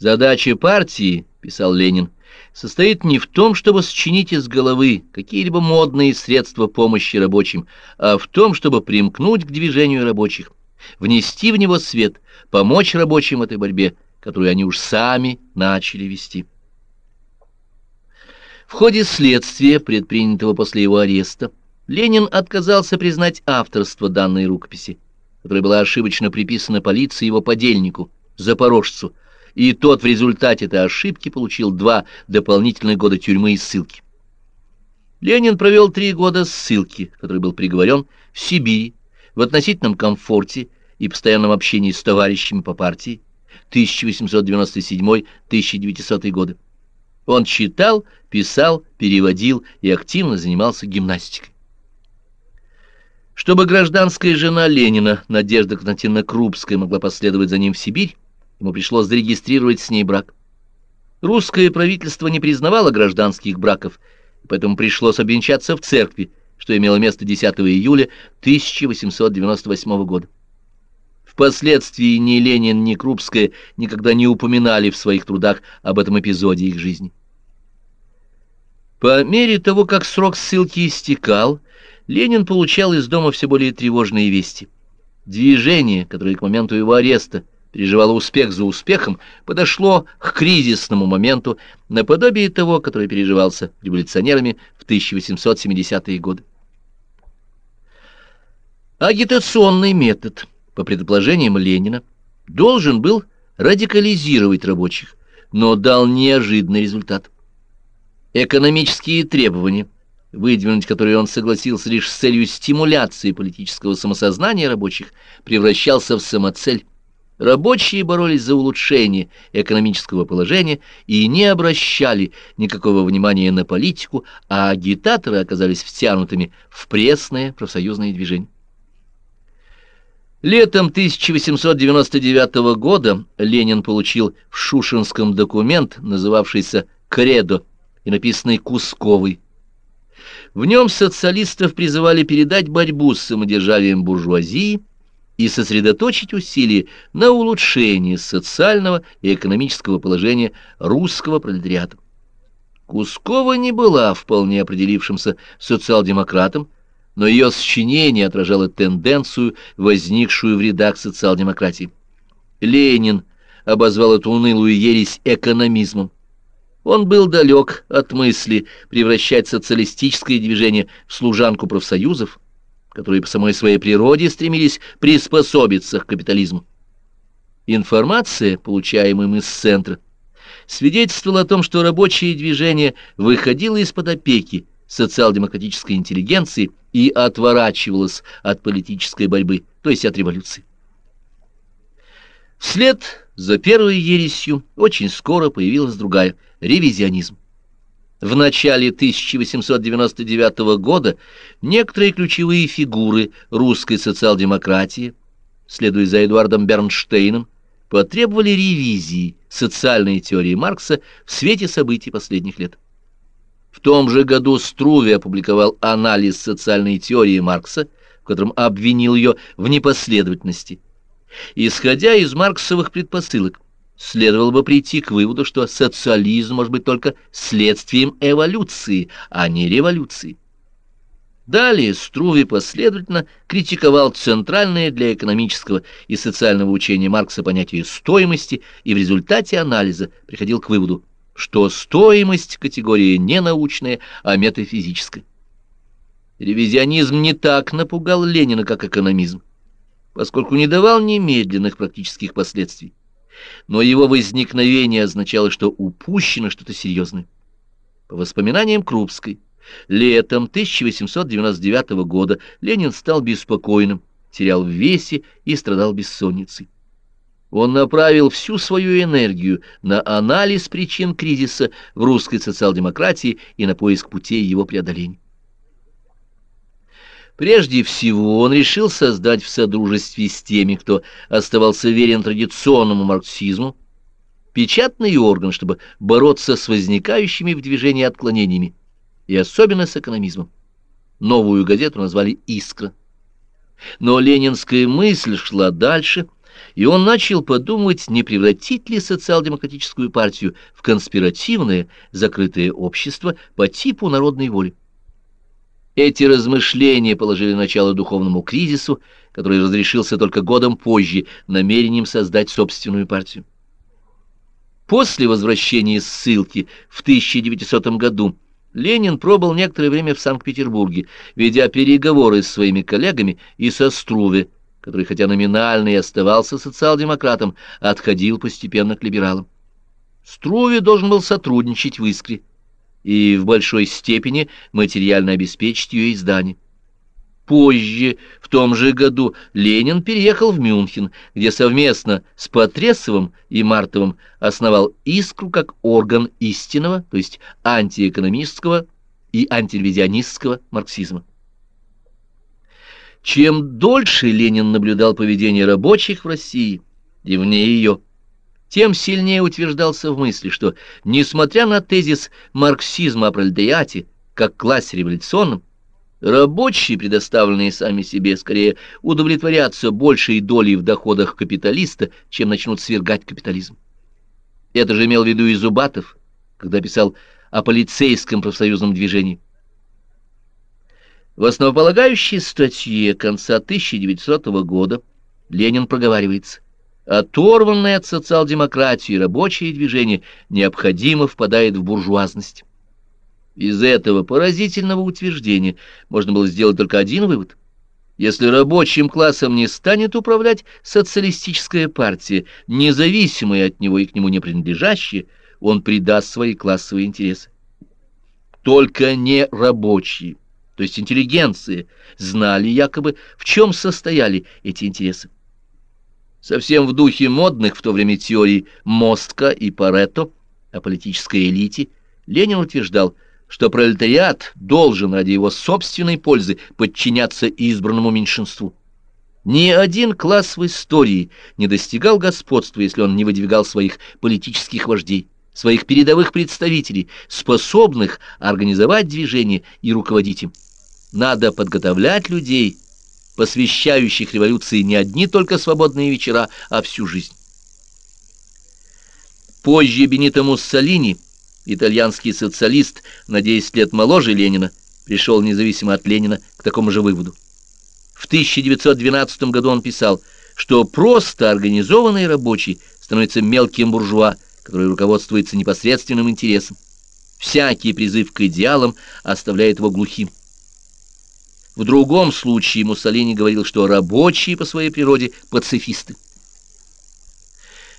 Задача партии, писал Ленин, состоит не в том, чтобы сочинить из головы какие-либо модные средства помощи рабочим, а в том, чтобы примкнуть к движению рабочих, внести в него свет, помочь рабочим в этой борьбе, которую они уж сами начали вести. В ходе следствия, предпринятого после его ареста, Ленин отказался признать авторство данной рукописи, которая была ошибочно приписана полиции его подельнику, запорожцу, и тот в результате этой ошибки получил два дополнительных года тюрьмы и ссылки. Ленин провел три года ссылки, который был приговорен в Сибири, в относительном комфорте и постоянном общении с товарищами по партии 1897-1900 годы. Он читал, писал, переводил и активно занимался гимнастикой. Чтобы гражданская жена Ленина, Надежда Константиновна Крупская, могла последовать за ним в Сибирь, ему пришлось зарегистрировать с ней брак. Русское правительство не признавало гражданских браков, поэтому пришлось обвенчаться в церкви, что имело место 10 июля 1898 года. Впоследствии ни Ленин, ни Крупская никогда не упоминали в своих трудах об этом эпизоде их жизни. По мере того, как срок ссылки истекал, Ленин получал из дома все более тревожные вести. Движение, которое к моменту его ареста переживало успех за успехом, подошло к кризисному моменту, наподобие того, который переживался революционерами в 1870-е годы. Агитационный метод, по предположениям Ленина, должен был радикализировать рабочих, но дал неожиданный результат. Экономические требования – выдвинуть которые он согласился лишь с целью стимуляции политического самосознания рабочих, превращался в самоцель. Рабочие боролись за улучшение экономического положения и не обращали никакого внимания на политику, а агитаторы оказались втянутыми в пресное профсоюзное движение. Летом 1899 года Ленин получил в Шушинском документ, называвшийся «Кредо» и написанный Кусковой, в нем социалистов призывали передать борьбу с самодержавием буржуазии и сосредоточить усилия на улучшении социального и экономического положения русского пролетариата. Кускова не была вполне определившимся социал-демократом, но ее сочинение отражало тенденцию, возникшую в рядах социал-демократии. Ленин обозвал эту унылую ересь экономизмом. Он был далек от мысли превращать социалистическое движение в служанку профсоюзов, которые по самой своей природе стремились приспособиться к капитализму. Информация, получаемая из центра, свидетельствовала о том, что рабочее движение выходило из-под опеки социал-демократической интеллигенции и отворачивалось от политической борьбы, то есть от революции. Вслед за первой ересью очень скоро появилась другая – ревизионизм. В начале 1899 года некоторые ключевые фигуры русской социал-демократии, следуя за Эдуардом Бернштейном, потребовали ревизии социальной теории Маркса в свете событий последних лет. В том же году Струве опубликовал анализ социальной теории Маркса, в котором обвинил ее в непоследовательности – Исходя из марксовых предпосылок, следовало бы прийти к выводу, что социализм может быть только следствием эволюции, а не революции. Далее Струве последовательно критиковал центральное для экономического и социального учения Маркса понятие стоимости и в результате анализа приходил к выводу, что стоимость – категория не научная, а метафизическая. Ревизионизм не так напугал Ленина, как экономизм поскольку не давал немедленных практических последствий. Но его возникновение означало, что упущено что-то серьезное. По воспоминаниям Крупской, летом 1899 года Ленин стал беспокойным, терял в весе и страдал бессонницей. Он направил всю свою энергию на анализ причин кризиса в русской социал-демократии и на поиск путей его преодоления. Прежде всего он решил создать в содружестве с теми, кто оставался верен традиционному марксизму, печатный орган, чтобы бороться с возникающими в движении отклонениями, и особенно с экономизмом. Новую газету назвали «Искра». Но ленинская мысль шла дальше и он начал подумывать, не превратить ли социал-демократическую партию в конспиративное, закрытое общество по типу народной воли. Эти размышления положили начало духовному кризису, который разрешился только годом позже намерением создать собственную партию. После возвращения из ссылки в 1900 году Ленин пробыл некоторое время в Санкт-Петербурге, ведя переговоры с своими коллегами и со Струве, который, хотя номинально и оставался социал-демократом, отходил постепенно к либералам. Струве должен был сотрудничать в «Искре», и в большой степени материально обеспечить ее издание. Позже, в том же году, Ленин переехал в Мюнхен, где совместно с Потресовым и Мартовым основал «Искру» как орган истинного, то есть антиэкономистского и антиревизионистского марксизма. Чем дольше Ленин наблюдал поведение рабочих в России и вне ее, тем сильнее утверждался в мысли, что, несмотря на тезис марксизма о пролетариате как классе революционном, рабочие, предоставленные сами себе, скорее удовлетворятся большей долей в доходах капиталиста, чем начнут свергать капитализм. Это же имел в виду и Зубатов, когда писал о полицейском профсоюзном движении. В основополагающей статье конца 1900 года Ленин проговаривается оторванное от социал-демократии рабочее движение необходимо впадает в буржуазность. Из этого поразительного утверждения можно было сделать только один вывод. Если рабочим классом не станет управлять социалистическая партия, независимая от него и к нему не принадлежащая, он придаст свои классовые интересы. Только не рабочие, то есть интеллигенция, знали якобы, в чем состояли эти интересы. Совсем в духе модных в то время теорий Мостка и Паретто о политической элите, Ленин утверждал, что пролетариат должен ради его собственной пользы подчиняться избранному меньшинству. Ни один класс в истории не достигал господства, если он не выдвигал своих политических вождей, своих передовых представителей, способных организовать движение и руководить им. Надо подготовлять людей посвящающих революции не одни только свободные вечера, а всю жизнь. Позже Бенито Муссолини, итальянский социалист, на 10 лет моложе Ленина, пришел независимо от Ленина к такому же выводу. В 1912 году он писал, что просто организованный рабочий становится мелким буржуа, который руководствуется непосредственным интересом. Всякий призыв к идеалам оставляет его глухим. В другом случае Муссолини говорил, что рабочие по своей природе пацифисты.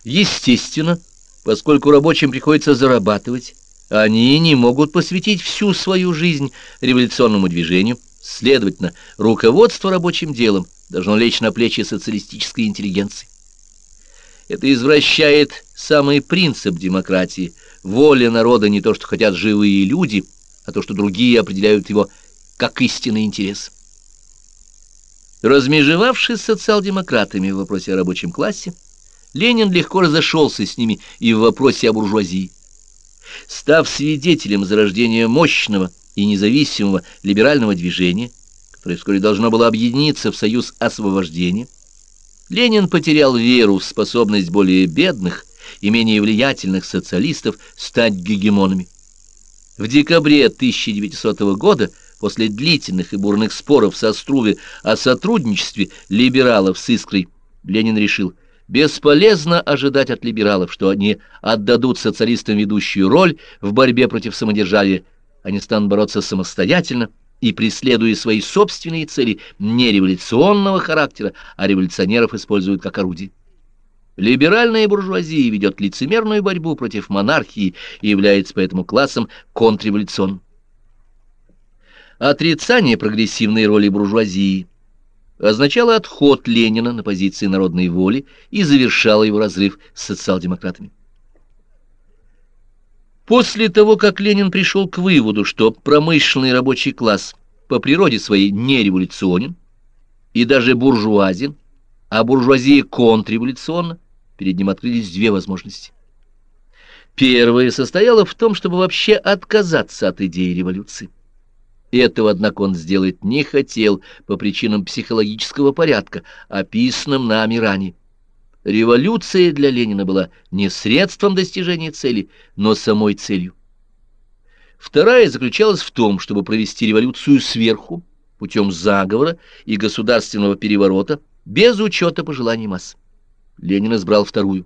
Естественно, поскольку рабочим приходится зарабатывать, они не могут посвятить всю свою жизнь революционному движению, следовательно, руководство рабочим делом должно лечь на плечи социалистической интеллигенции. Это извращает самый принцип демократии. Воля народа не то, что хотят живые люди, а то, что другие определяют его как истинный интерес. Размежевавшись социал-демократами в вопросе о рабочем классе, Ленин легко разошелся с ними и в вопросе о буржуазии. Став свидетелем зарождения мощного и независимого либерального движения, которое вскоре должно было объединиться в союз освобождения, Ленин потерял веру в способность более бедных и менее влиятельных социалистов стать гегемонами. В декабре 1900 года после длительных и бурных споров со Струве о сотрудничестве либералов с «Искрой», Ленин решил, бесполезно ожидать от либералов, что они отдадут социалистам ведущую роль в борьбе против самодержавия, они станут бороться самостоятельно и, преследуя свои собственные цели, не революционного характера, а революционеров используют как орудие. Либеральная буржуазия ведет лицемерную борьбу против монархии и является поэтому классом контрреволюционным отрицание прогрессивной роли буржуазии означало отход Ленина на позиции народной воли и завершало его разрыв с социал-демократами. После того, как Ленин пришел к выводу, что промышленный рабочий класс по природе своей не революционен и даже буржуазен, а буржуазия контрреволюционна, перед ним открылись две возможности. Первая состояла в том, чтобы вообще отказаться от идеи революции. Этого, однако, он сделать не хотел по причинам психологического порядка, описанным нами ранее. Революция для Ленина была не средством достижения цели, но самой целью. Вторая заключалась в том, чтобы провести революцию сверху, путем заговора и государственного переворота, без учета пожеланий масс. Ленин избрал вторую.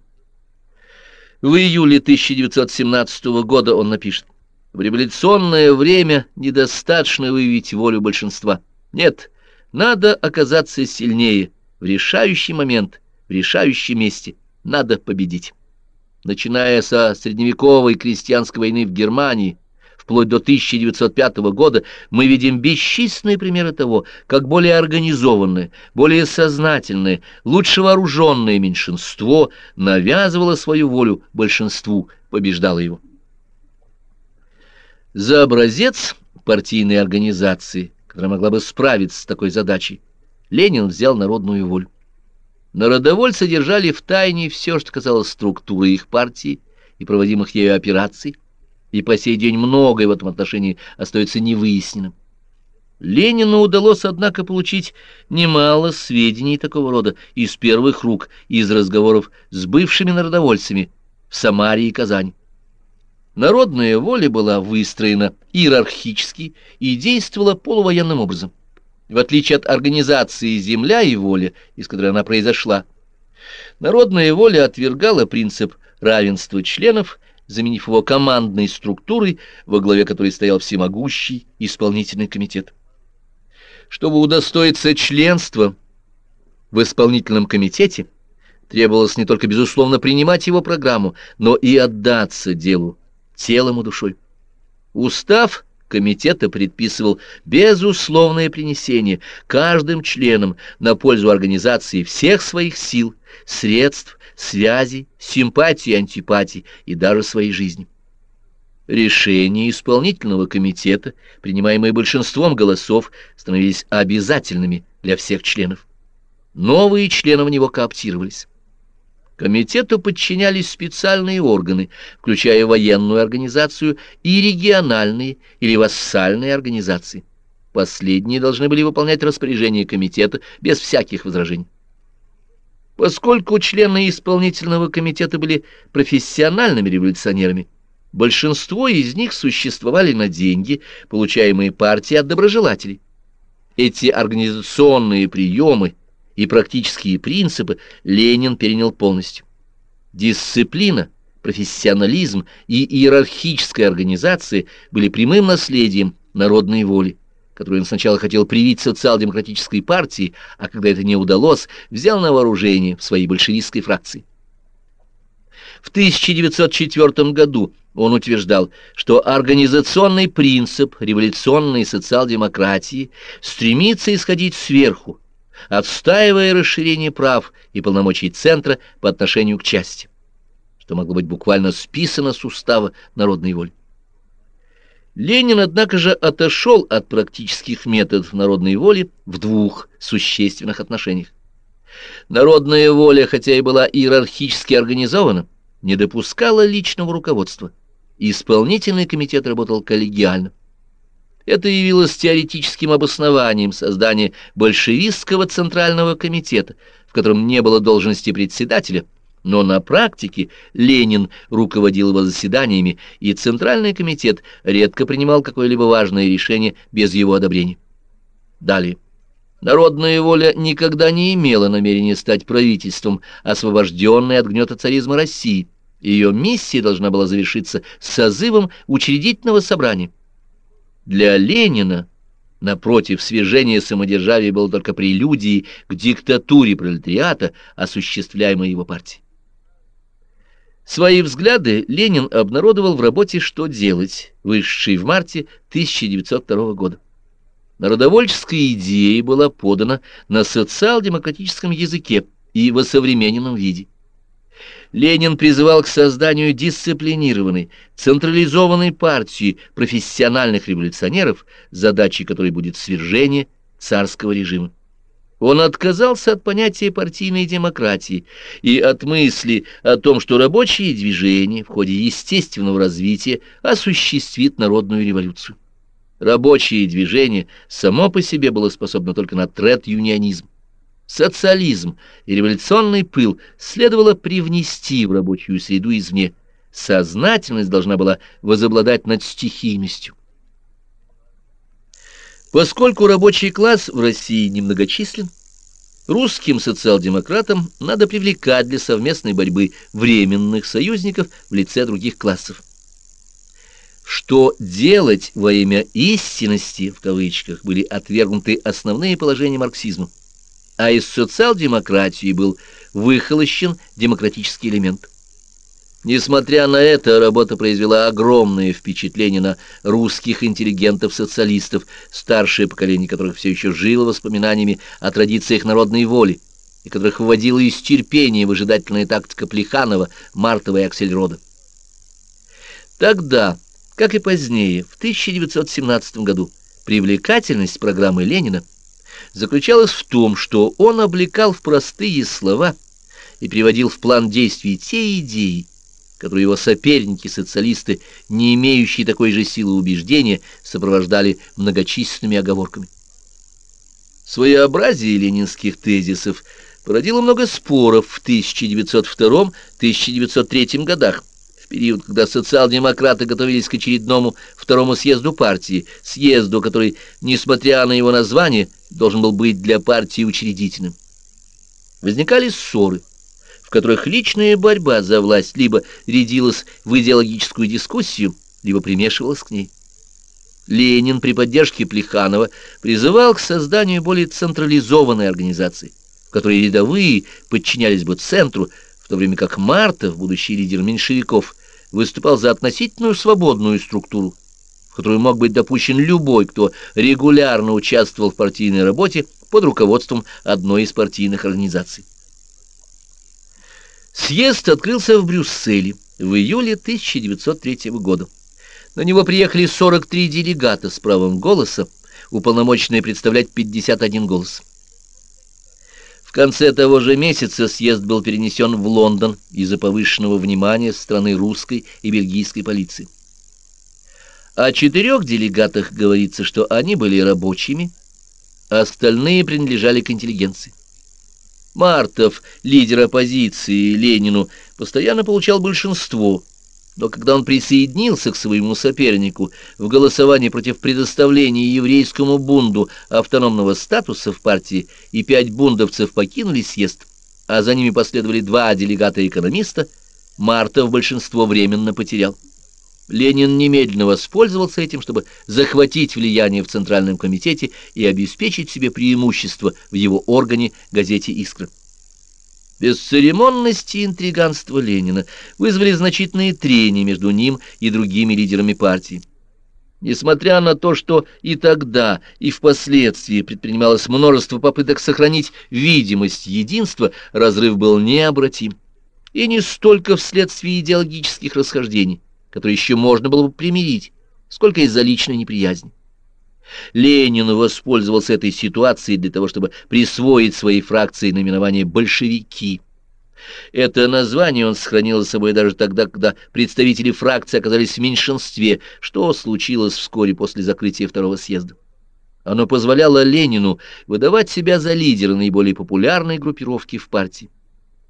В июле 1917 года он напишет, «В революционное время недостаточно выявить волю большинства. Нет, надо оказаться сильнее в решающий момент, в решающем месте. Надо победить». Начиная со средневековой крестьянской войны в Германии, вплоть до 1905 года, мы видим бесчисленные примеры того, как более организованное, более сознательное, лучше вооруженное меньшинство навязывало свою волю большинству, побеждало его. За образец партийной организации, которая могла бы справиться с такой задачей, Ленин взял народную волю. Народовольцы держали в тайне все, что касалось структуры их партии и проводимых ею операций, и по сей день многое в этом отношении остается невыясненным. Ленину удалось, однако, получить немало сведений такого рода из первых рук, из разговоров с бывшими народовольцами в Самаре и Казани. Народная воля была выстроена иерархически и действовала полувоенным образом. В отличие от организации «Земля и воля», из которой она произошла, народная воля отвергала принцип равенства членов заменив его командной структурой, во главе которой стоял всемогущий исполнительный комитет. Чтобы удостоиться членства в исполнительном комитете, требовалось не только безусловно принимать его программу, но и отдаться делу, телом и душой. Устав комитета предписывал безусловное принесение каждым членам на пользу организации всех своих сил, средств, связей, симпатий, антипатий и даже своей жизни. Решения исполнительного комитета, принимаемые большинством голосов, становились обязательными для всех членов. Новые члены в него кооптировались. Комитету подчинялись специальные органы, включая военную организацию и региональные или вассальные организации. Последние должны были выполнять распоряжения комитета без всяких возражений. Поскольку члены исполнительного комитета были профессиональными революционерами, большинство из них существовали на деньги, получаемые партией от доброжелателей. Эти организационные приемы – и практические принципы Ленин перенял полностью. Дисциплина, профессионализм и иерархическая организация были прямым наследием народной воли, которую он сначала хотел привить социал-демократической партии, а когда это не удалось, взял на вооружение в своей большевистской фракции. В 1904 году он утверждал, что организационный принцип революционной социал-демократии стремится исходить сверху, отстаивая расширение прав и полномочий Центра по отношению к части, что могло быть буквально списано с устава народной воли. Ленин, однако же, отошел от практических методов народной воли в двух существенных отношениях. Народная воля, хотя и была иерархически организована, не допускала личного руководства. Исполнительный комитет работал коллегиально. Это явилось теоретическим обоснованием создания большевистского центрального комитета, в котором не было должности председателя, но на практике Ленин руководил его заседаниями, и Центральный комитет редко принимал какое-либо важное решение без его одобрения. Далее. Народная воля никогда не имела намерения стать правительством, освобожденной от гнета царизма России. Ее миссия должна была завершиться созывом учредительного собрания. Для Ленина, напротив, свержение самодержавия было только прелюдией к диктатуре пролетариата, осуществляемой его партией. Свои взгляды Ленин обнародовал в работе «Что делать», вышедшей в марте 1902 года. Народовольческая идея была подана на социал-демократическом языке и в осовремененном виде. Ленин призывал к созданию дисциплинированной, централизованной партии профессиональных революционеров, задачей которой будет свержение царского режима. Он отказался от понятия партийной демократии и от мысли о том, что рабочее движение в ходе естественного развития осуществит народную революцию. Рабочее движение само по себе было способно только на трет-юнионизм. Социализм и революционный пыл следовало привнести в рабочую среду извне. Сознательность должна была возобладать над стихийностью. Поскольку рабочий класс в России немногочислен, русским социал-демократам надо привлекать для совместной борьбы временных союзников в лице других классов. Что делать во имя истинности, в кавычках, были отвергнуты основные положения марксизма а из социал-демократии был выхолощен демократический элемент. Несмотря на это, работа произвела огромное впечатление на русских интеллигентов-социалистов, старшее поколение которых все еще жило воспоминаниями о традициях народной воли, и которых выводила из терпения выжидательная тактика Плеханова, Мартова и Аксельрода. Тогда, как и позднее, в 1917 году, привлекательность программы Ленина – заключалась в том, что он облекал в простые слова и приводил в план действий те идеи, которые его соперники-социалисты, не имеющие такой же силы убеждения, сопровождали многочисленными оговорками. Своеобразие ленинских тезисов породило много споров в 1902-1903 годах, период, когда социал-демократы готовились к очередному второму съезду партии, съезду, который, несмотря на его название, должен был быть для партии учредительным. Возникали ссоры, в которых личная борьба за власть либо рядилась в идеологическую дискуссию, либо примешивалась к ней. Ленин при поддержке Плеханова призывал к созданию более централизованной организации, в которой рядовые подчинялись бы центру, в то время как Мартов, будущий лидер меньшевиков, выступал за относительную свободную структуру, в которую мог быть допущен любой, кто регулярно участвовал в партийной работе под руководством одной из партийных организаций. Съезд открылся в Брюсселе в июле 1903 года. На него приехали 43 делегата с правом голоса, уполномоченные представлять 51 голос конце того же месяца съезд был перенесен в Лондон из-за повышенного внимания страны русской и бельгийской полиции. О четырех делегатах говорится, что они были рабочими, а остальные принадлежали к интеллигенции. Мартов, лидер оппозиции Ленину, постоянно получал большинство – но когда он присоединился к своему сопернику в голосовании против предоставления еврейскому бунду автономного статуса в партии, и пять бундовцев покинули съезд, а за ними последовали два делегата-экономиста, Мартов большинство временно потерял. Ленин немедленно воспользовался этим, чтобы захватить влияние в Центральном комитете и обеспечить себе преимущество в его органе газете «Искра». Бесцеремонность и интриганство Ленина вызвали значительные трения между ним и другими лидерами партии. Несмотря на то, что и тогда, и впоследствии предпринималось множество попыток сохранить видимость единства, разрыв был необратим. И не столько вследствие идеологических расхождений, которые еще можно было бы примирить, сколько из-за личной неприязни. Ленин воспользовался этой ситуацией для того, чтобы присвоить своей фракции наименование «большевики». Это название он сохранил за собой даже тогда, когда представители фракции оказались в меньшинстве, что случилось вскоре после закрытия второго съезда. Оно позволяло Ленину выдавать себя за лидера наиболее популярной группировки в партии.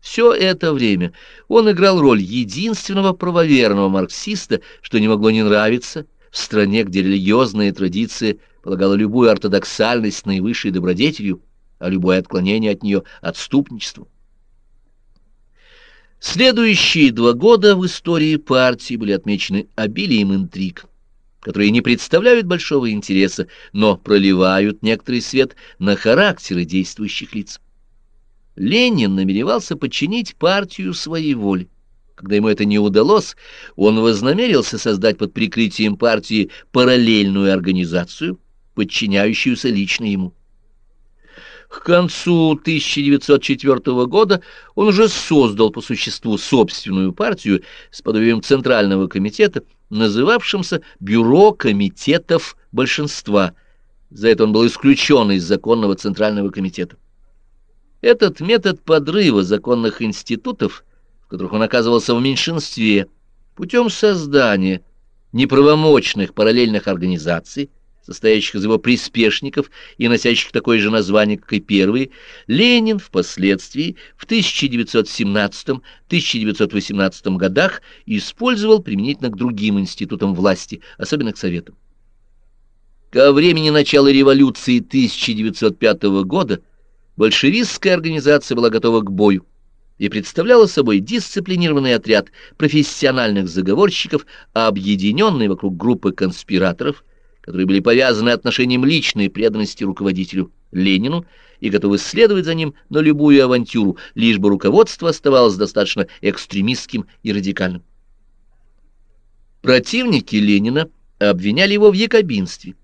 Все это время он играл роль единственного правоверного марксиста, что не могло не нравиться в стране, где религиозная традиция полагала любую ортодоксальность наивысшей добродетелью, а любое отклонение от нее — отступничеством. Следующие два года в истории партии были отмечены обилием интриг, которые не представляют большого интереса, но проливают некоторый свет на характеры действующих лиц. Ленин намеревался подчинить партию своей воле. Когда ему это не удалось, он вознамерился создать под прикрытием партии параллельную организацию, подчиняющуюся лично ему. К концу 1904 года он уже создал по существу собственную партию с подобием Центрального комитета, называвшимся «Бюро комитетов большинства». За это он был исключен из законного Центрального комитета. Этот метод подрыва законных институтов, в которых он оказывался в меньшинстве, путем создания неправомочных параллельных организаций, состоящих из его приспешников и носящих такое же название, как и первые, Ленин впоследствии в 1917-1918 годах использовал применительно к другим институтам власти, особенно к Советам. Ко времени начала революции 1905 года большевистская организация была готова к бою и представляла собой дисциплинированный отряд профессиональных заговорщиков, объединенный вокруг группы конспираторов – которые были повязаны отношением личной преданности руководителю Ленину и готовы следовать за ним на любую авантюру, лишь бы руководство оставалось достаточно экстремистским и радикальным. Противники Ленина обвиняли его в якобинстве.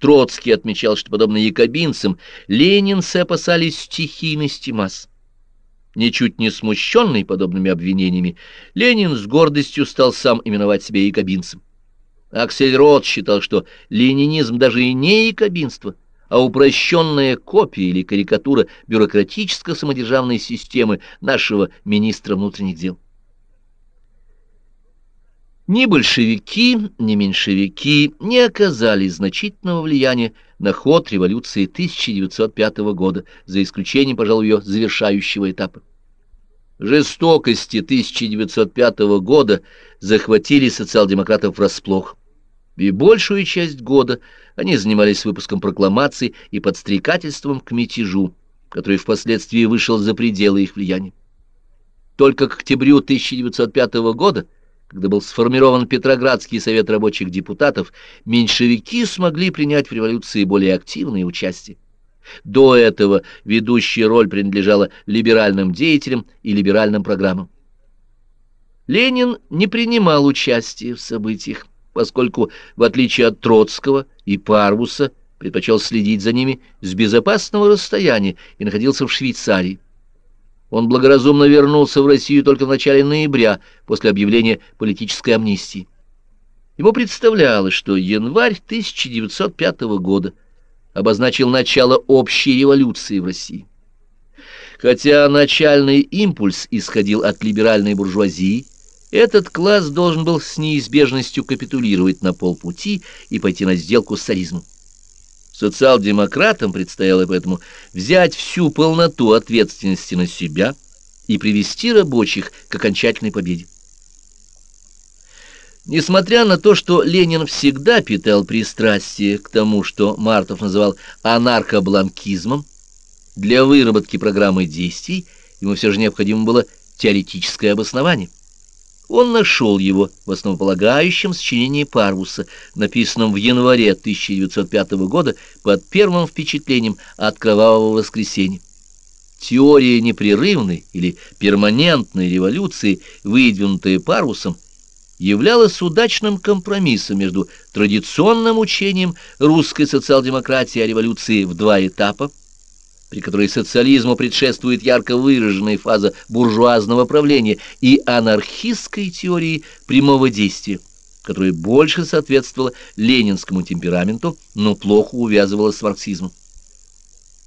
Троцкий отмечал, что, подобно якобинцам, ленинцы опасались стихийности масс. Ничуть не смущенный подобными обвинениями, Ленин с гордостью стал сам именовать себя якобинцем. Аксельрод считал, что ленинизм даже и не якобинство, а упрощенная копия или карикатура бюрократическо-самодержавной системы нашего министра внутренних дел. Ни большевики, ни меньшевики не оказали значительного влияния на ход революции 1905 года, за исключением, пожалуй, ее завершающего этапа. Жестокости 1905 года захватили социал-демократов врасплох и большую часть года они занимались выпуском прокламаций и подстрекательством к мятежу, который впоследствии вышел за пределы их влияния. Только к октябрю 1905 года, когда был сформирован Петроградский совет рабочих депутатов, меньшевики смогли принять в революции более активное участие. До этого ведущая роль принадлежала либеральным деятелям и либеральным программам. Ленин не принимал участия в событиях поскольку, в отличие от Троцкого и Парвуса, предпочел следить за ними с безопасного расстояния и находился в Швейцарии. Он благоразумно вернулся в Россию только в начале ноября, после объявления политической амнистии. Ему представлялось, что январь 1905 года обозначил начало общей революции в России. Хотя начальный импульс исходил от либеральной буржуазии, этот класс должен был с неизбежностью капитулировать на полпути и пойти на сделку с царизмом. Социал-демократам предстояло поэтому взять всю полноту ответственности на себя и привести рабочих к окончательной победе. Несмотря на то, что Ленин всегда питал пристрастие к тому, что Мартов называл анархобланкизмом, для выработки программы действий ему все же необходимо было теоретическое обоснование. Он нашел его в основополагающем сочинении Парвуса, написанном в январе 1905 года под первым впечатлением от кровавого воскресенья. Теория непрерывной или перманентной революции, выдвинутая Парвусом, являлась удачным компромиссом между традиционным учением русской социал-демократии о революции в два этапа, при которой социализму предшествует ярко выраженная фаза буржуазного правления и анархистской теории прямого действия, которая больше соответствовала ленинскому темпераменту, но плохо увязывалась с марксизмом.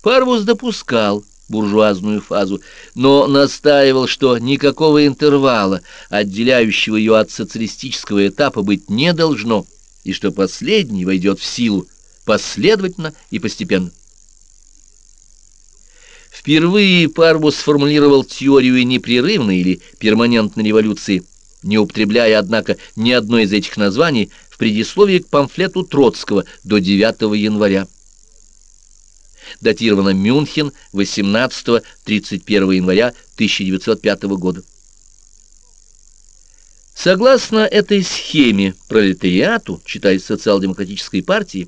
Парвус допускал буржуазную фазу, но настаивал, что никакого интервала, отделяющего ее от социалистического этапа, быть не должно, и что последний войдет в силу последовательно и постепенно. Впервые Парвус сформулировал теорию непрерывной или перманентной революции, не употребляя, однако, ни одно из этих названий в предисловии к памфлету Троцкого до 9 января. Датировано Мюнхен 18-31 января 1905 года. Согласно этой схеме пролетариату, читая социал-демократической партии,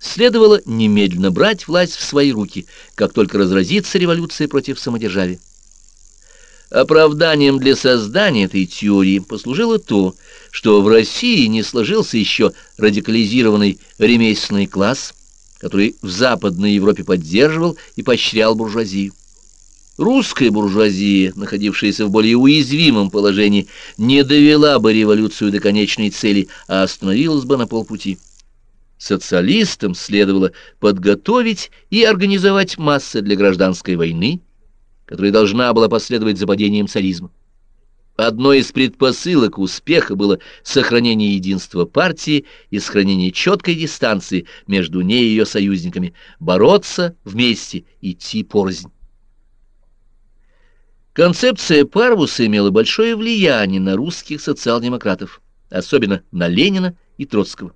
следовало немедленно брать власть в свои руки, как только разразится революция против самодержавия. Оправданием для создания этой теории послужило то, что в России не сложился еще радикализированный ремесленный класс, который в Западной Европе поддерживал и поощрял буржуазию. Русская буржуазия, находившаяся в более уязвимом положении, не довела бы революцию до конечной цели, а остановилась бы на полпути. Социалистам следовало подготовить и организовать массы для гражданской войны, которая должна была последовать за падением царизма. Одной из предпосылок успеха было сохранение единства партии и сохранение четкой дистанции между ней и ее союзниками, бороться вместе, идти порознь. Концепция Парвуса имела большое влияние на русских социал-демократов, особенно на Ленина и Троцкого.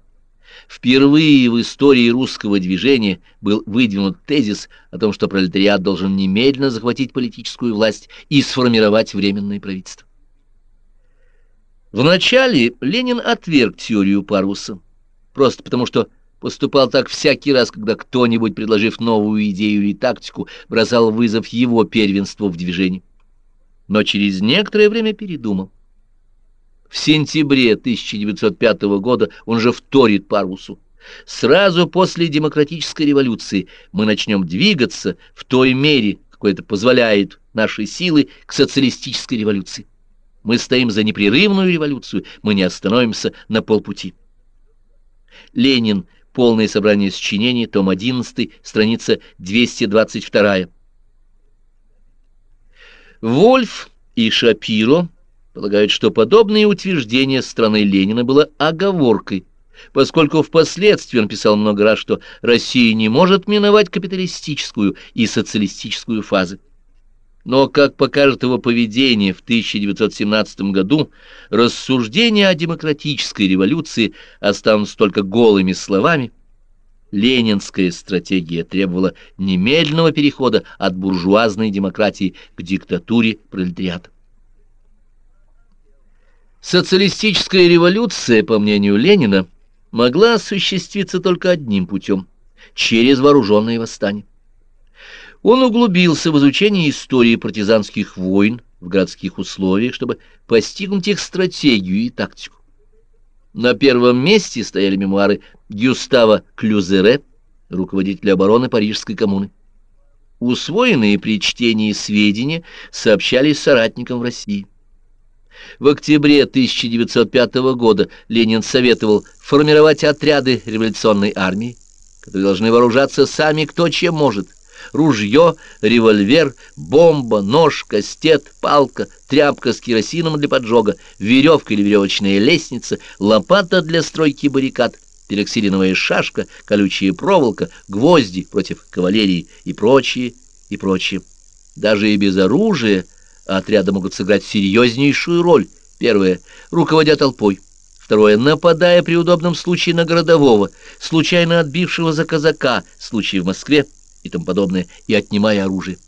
Впервые в истории русского движения был выдвинут тезис о том, что пролетариат должен немедленно захватить политическую власть и сформировать временное правительство. Вначале Ленин отверг теорию Парвуса, просто потому что поступал так всякий раз, когда кто-нибудь, предложив новую идею или тактику, бросал вызов его первенству в движении. Но через некоторое время передумал. В сентябре 1905 года он же вторит Парвусу. Сразу после демократической революции мы начнем двигаться в той мере, какой это позволяет наши силы, к социалистической революции. Мы стоим за непрерывную революцию, мы не остановимся на полпути. Ленин. Полное собрание сочинений, том 11, страница 222. Вольф и Шапиро полагают, что подобное утверждение страны Ленина было оговоркой, поскольку впоследствии он писал много раз, что Россия не может миновать капиталистическую и социалистическую фазы. Но, как покажет его поведение в 1917 году, рассуждения о демократической революции останутся только голыми словами. Ленинская стратегия требовала немедленного перехода от буржуазной демократии к диктатуре пролетариата. Социалистическая революция, по мнению Ленина, могла осуществиться только одним путем – через вооруженные восстания. Он углубился в изучение истории партизанских войн в городских условиях, чтобы постигнуть их стратегию и тактику. На первом месте стояли мемуары Гюстава Клюзере, руководителя обороны Парижской коммуны. Усвоенные при чтении сведения сообщались соратникам в России. В октябре 1905 года Ленин советовал формировать отряды революционной армии, которые должны вооружаться сами кто чем может – ружье, револьвер, бомба, нож, кастет, палка, тряпка с керосином для поджога, веревка или веревочная лестница, лопата для стройки баррикад, пероксилиновая шашка, колючая проволока, гвозди против кавалерии и прочее, и прочее. Даже и без оружия отряды могут сыграть серьезнейшую роль. Первое — руководя толпой. Второе — нападая при удобном случае на городового, случайно отбившего за казака, случай в Москве, и тому подобное, и отнимая оружие.